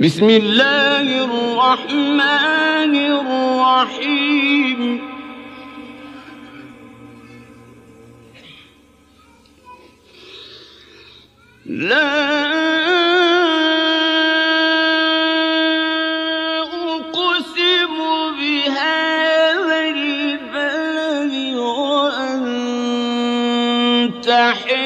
بسم الله الرحمن الرحيم. لا مقتحم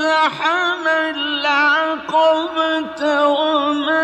اقتحم العقبة وما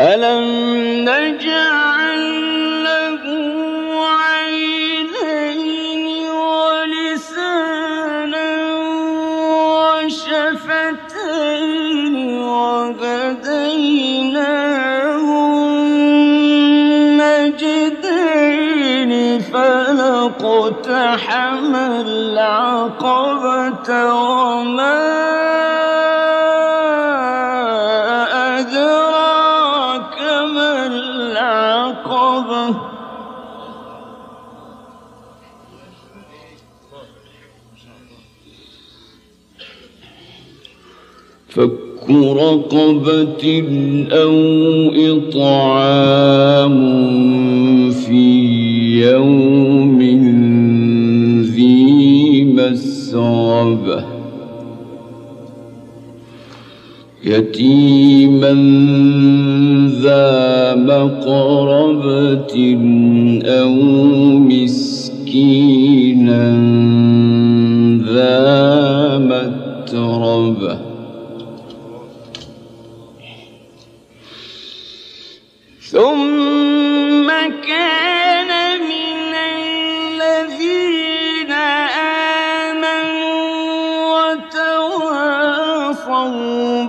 ألم نجعل له عينين ولسانا وشفتين وهديناه النجدين فلقتحم العقبة وما رقبة أو إطعام في يوم ذي مسربة. يتيما ذا مقربة أو مسكينا ذا متربة.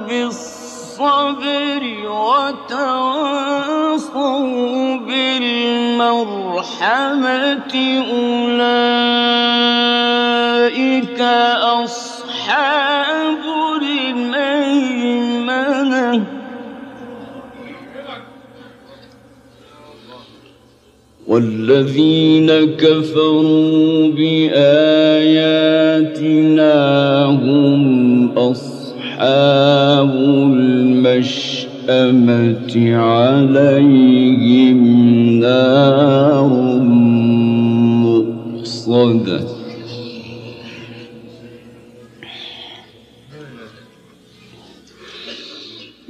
بالصبر وتواصوا بالمرحمة أولئك أصحاب الميمنة. والذين كفروا بآيات أصحاب المشأمة عليهم نار مؤصدة.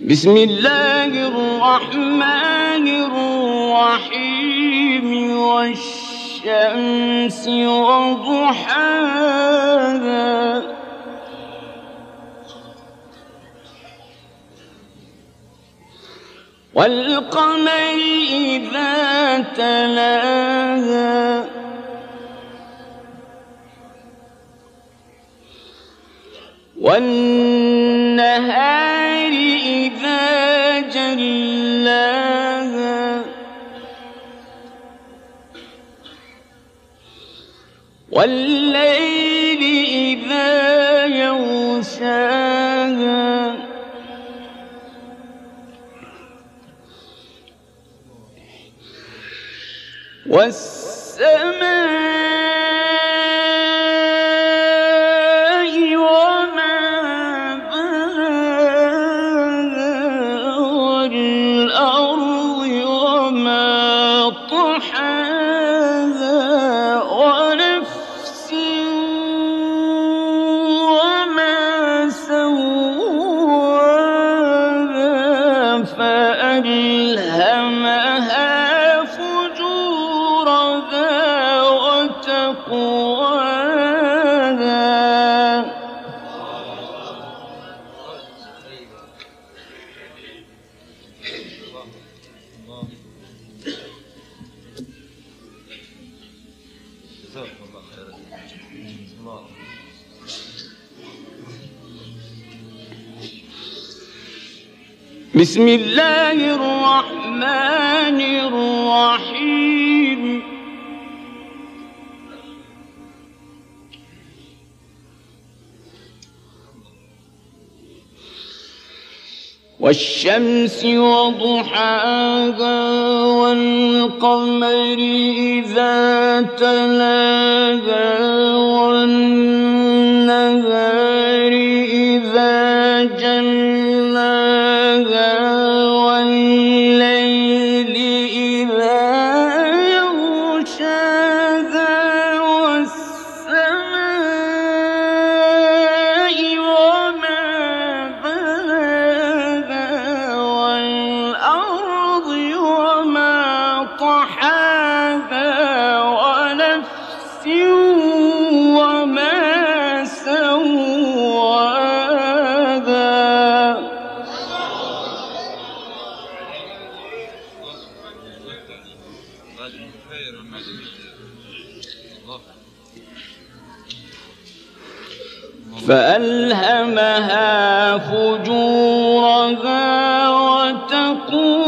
بسم الله الرحمن الرحيم. والشمس وضحاها والقمر إذا تلاها. والنهار إذا جلاها. والليل والسماء وما بناها والأرض وما طحاها ونفس وما سواها فألهمها بسم الله الرحمن الرحيم. والشمس وضحاها والقمر إذا تلاها والنهار إذا خير فألهمها فجورها وتقواها.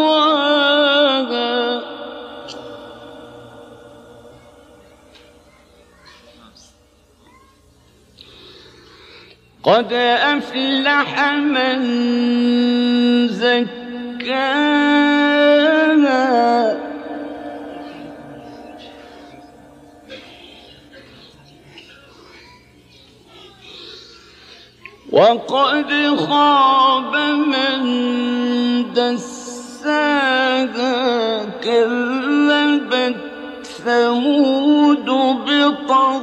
قد أفلح من زكاها. وقد خاب من دساها كذبت ثمود بطغواها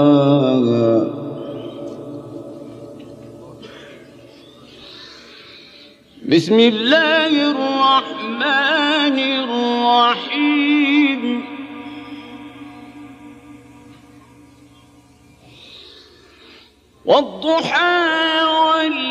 بسم الله الرحمن الرحيم. والضحى والليل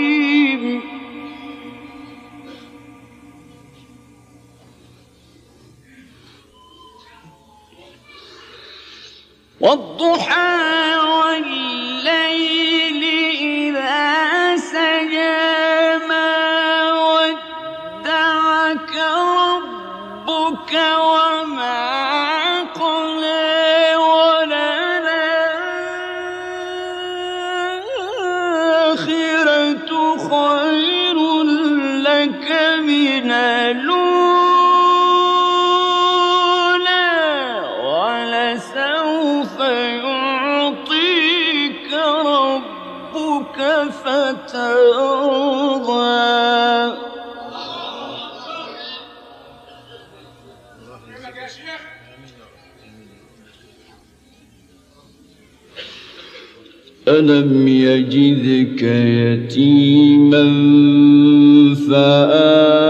والضحى والليل إذا سجى ما ودعك ربك وما قلى وللآخرة خير لك من الأولى فترضى ألم يجدك يتيما فآوى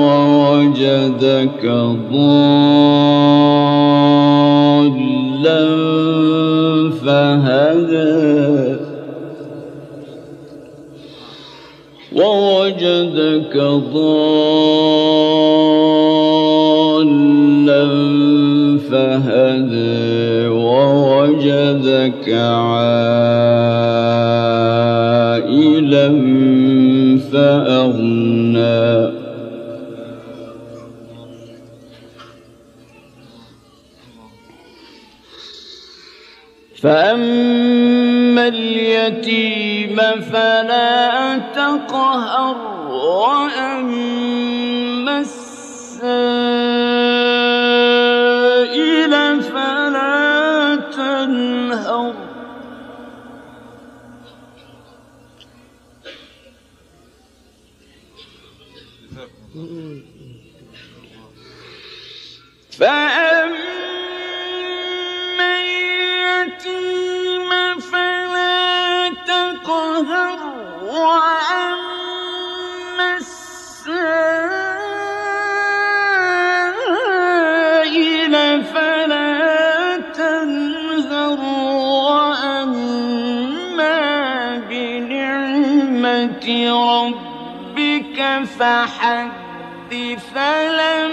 ووجدك ضالا ووجدك ضالا فهدى ووجدك عائلا فأغنى. فأما اليتيم فلا تقهر. وأما السائل فلا تنهر. فأما ربك فحدث فلم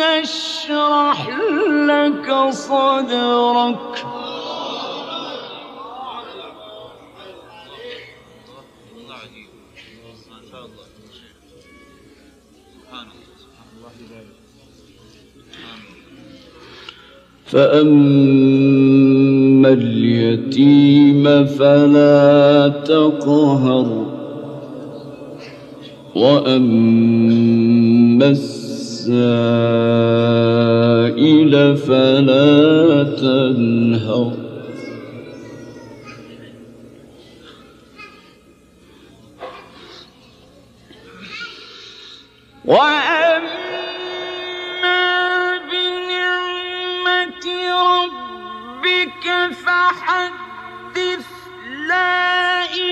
نشرح لك صدرك. فأما اليتيم فلا تقهر. وأما السائل فلا تنهر. وأما بنعمة ربك فحدث لا إله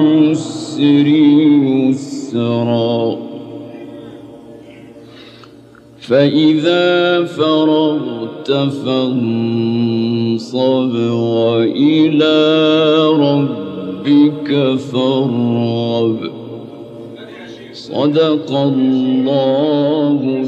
يسرا. فإذا فرغت فانصب وإلى ربك فارغب. صدق الله